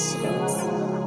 します。